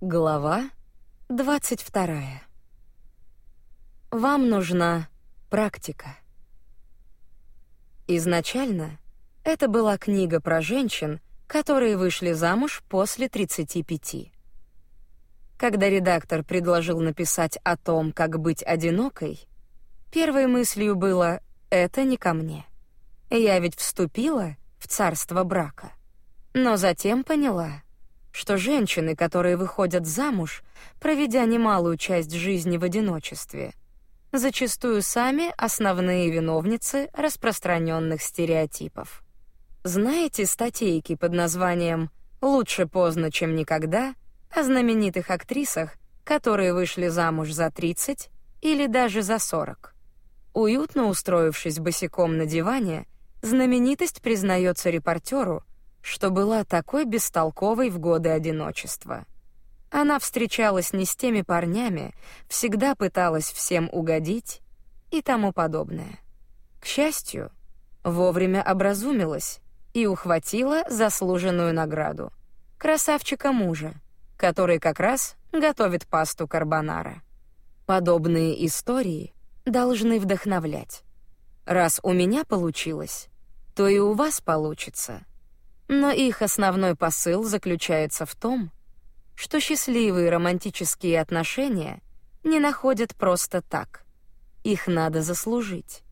Глава 22. Вам нужна практика. Изначально это была книга про женщин, которые вышли замуж после 35. Когда редактор предложил написать о том, как быть одинокой, первой мыслью было «это не ко мне». Я ведь вступила в царство брака. Но затем поняла — что женщины, которые выходят замуж, проведя немалую часть жизни в одиночестве, зачастую сами основные виновницы распространенных стереотипов. Знаете статейки под названием «Лучше поздно, чем никогда» о знаменитых актрисах, которые вышли замуж за 30 или даже за 40? Уютно устроившись босиком на диване, знаменитость признается репортеру, что была такой бестолковой в годы одиночества. Она встречалась не с теми парнями, всегда пыталась всем угодить и тому подобное. К счастью, вовремя образумилась и ухватила заслуженную награду красавчика мужа, который как раз готовит пасту карбонара. Подобные истории должны вдохновлять. Раз у меня получилось, то и у вас получится. Но их основной посыл заключается в том, что счастливые романтические отношения не находят просто так. Их надо заслужить.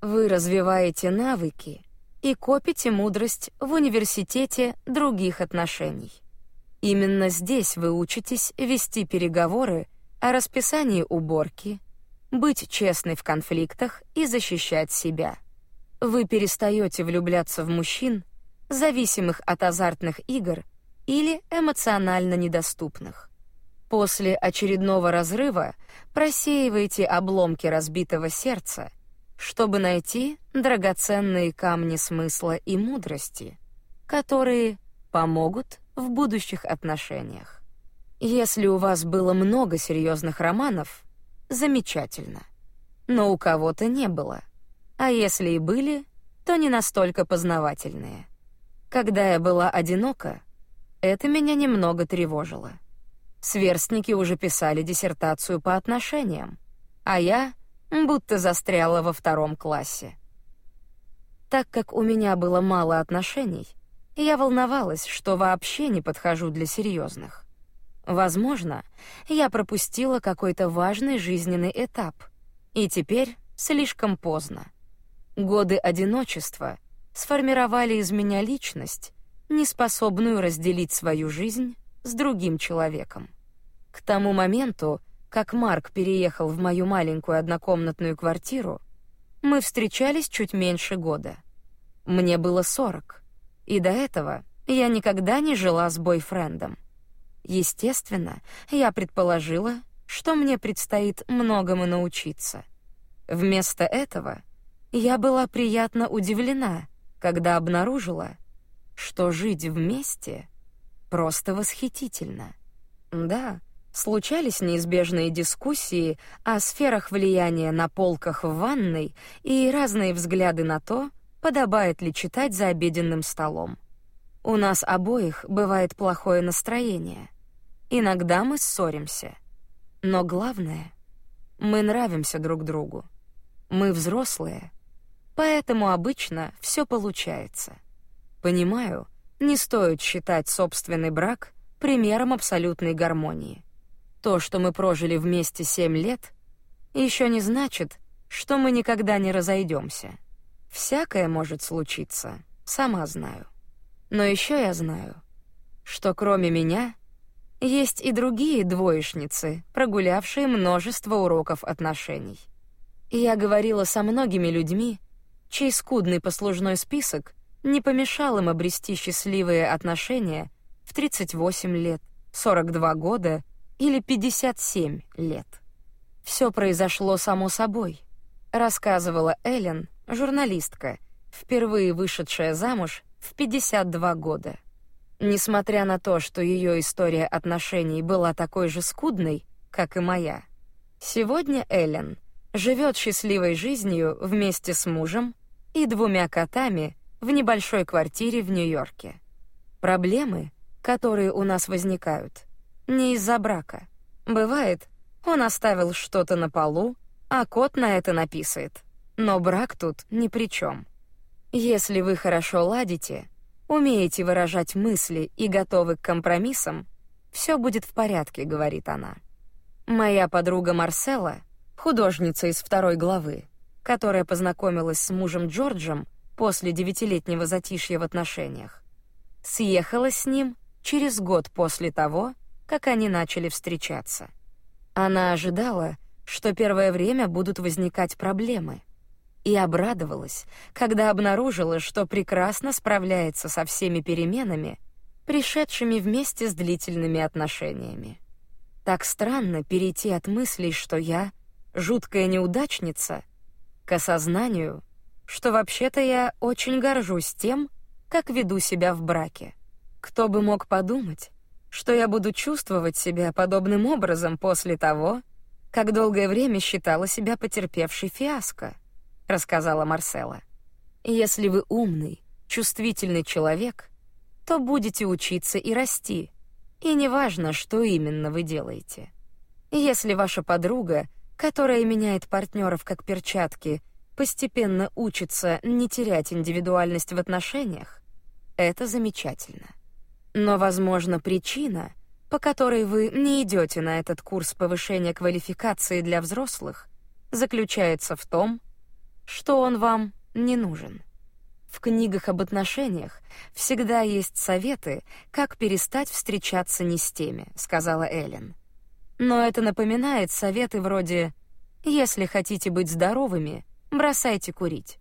Вы развиваете навыки и копите мудрость в университете других отношений. Именно здесь вы учитесь вести переговоры о расписании уборки, быть честной в конфликтах и защищать себя. Вы перестаете влюбляться в мужчин, зависимых от азартных игр или эмоционально недоступных. После очередного разрыва просеивайте обломки разбитого сердца, чтобы найти драгоценные камни смысла и мудрости, которые помогут в будущих отношениях. Если у вас было много серьезных романов, замечательно. Но у кого-то не было. А если и были, то не настолько познавательные. Когда я была одинока, это меня немного тревожило. Сверстники уже писали диссертацию по отношениям, а я будто застряла во втором классе. Так как у меня было мало отношений, я волновалась, что вообще не подхожу для серьезных. Возможно, я пропустила какой-то важный жизненный этап, и теперь слишком поздно. Годы одиночества сформировали из меня личность, неспособную разделить свою жизнь с другим человеком. К тому моменту, как Марк переехал в мою маленькую однокомнатную квартиру, мы встречались чуть меньше года. Мне было сорок, и до этого я никогда не жила с бойфрендом. Естественно, я предположила, что мне предстоит многому научиться. Вместо этого я была приятно удивлена, когда обнаружила, что жить вместе просто восхитительно. Да, случались неизбежные дискуссии о сферах влияния на полках в ванной и разные взгляды на то, подобает ли читать за обеденным столом. У нас обоих бывает плохое настроение. Иногда мы ссоримся. Но главное, мы нравимся друг другу. Мы взрослые — Поэтому обычно все получается. Понимаю, не стоит считать собственный брак примером абсолютной гармонии. То, что мы прожили вместе семь лет, еще не значит, что мы никогда не разойдемся. Всякое может случиться, сама знаю. Но еще я знаю, что кроме меня есть и другие двоечницы, прогулявшие множество уроков отношений. Я говорила со многими людьми, чей скудный послужной список не помешал им обрести счастливые отношения в 38 лет, 42 года или 57 лет. Все произошло само собой, рассказывала Эллен, журналистка, впервые вышедшая замуж в 52 года. Несмотря на то, что ее история отношений была такой же скудной, как и моя, сегодня Эллен живет счастливой жизнью вместе с мужем и двумя котами в небольшой квартире в Нью-Йорке. Проблемы, которые у нас возникают, не из-за брака. Бывает, он оставил что-то на полу, а кот на это написает. Но брак тут ни при чем. Если вы хорошо ладите, умеете выражать мысли и готовы к компромиссам, все будет в порядке, говорит она. Моя подруга Марсела, художница из второй главы, которая познакомилась с мужем Джорджем после девятилетнего затишья в отношениях, съехала с ним через год после того, как они начали встречаться. Она ожидала, что первое время будут возникать проблемы, и обрадовалась, когда обнаружила, что прекрасно справляется со всеми переменами, пришедшими вместе с длительными отношениями. Так странно перейти от мыслей, что я жуткая неудачница, к осознанию, что вообще-то я очень горжусь тем, как веду себя в браке. Кто бы мог подумать, что я буду чувствовать себя подобным образом после того, как долгое время считала себя потерпевшей фиаско, рассказала Марсела. Если вы умный, чувствительный человек, то будете учиться и расти. И неважно, что именно вы делаете. Если ваша подруга, которая меняет партнеров как перчатки, постепенно учится не терять индивидуальность в отношениях, это замечательно. Но, возможно, причина, по которой вы не идете на этот курс повышения квалификации для взрослых, заключается в том, что он вам не нужен. В книгах об отношениях всегда есть советы, как перестать встречаться не с теми, сказала Эллен. Но это напоминает советы вроде: если хотите быть здоровыми, бросайте курить.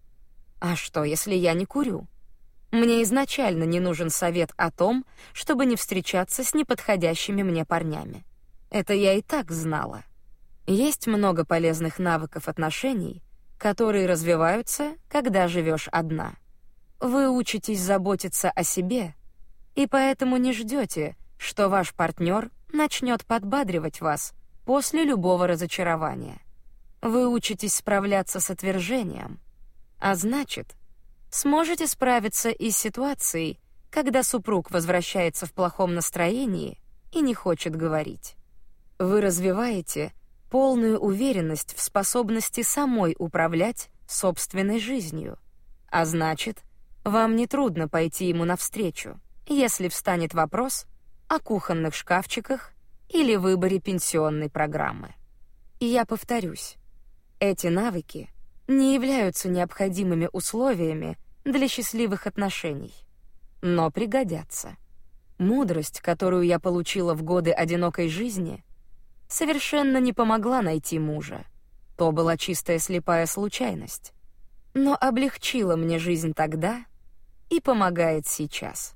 А что, если я не курю? Мне изначально не нужен совет о том, чтобы не встречаться с неподходящими мне парнями. Это я и так знала. Есть много полезных навыков отношений, которые развиваются, когда живешь одна. Вы учитесь заботиться о себе, и поэтому не ждете, что ваш партнер начнет подбадривать вас после любого разочарования. Вы учитесь справляться с отвержением, а значит, сможете справиться и с ситуацией, когда супруг возвращается в плохом настроении и не хочет говорить. Вы развиваете полную уверенность в способности самой управлять собственной жизнью, а значит, вам не трудно пойти ему навстречу, если встанет вопрос о кухонных шкафчиках или выборе пенсионной программы. И я повторюсь, эти навыки не являются необходимыми условиями для счастливых отношений, но пригодятся. Мудрость, которую я получила в годы одинокой жизни, совершенно не помогла найти мужа. То была чистая слепая случайность, но облегчила мне жизнь тогда, и помогает сейчас.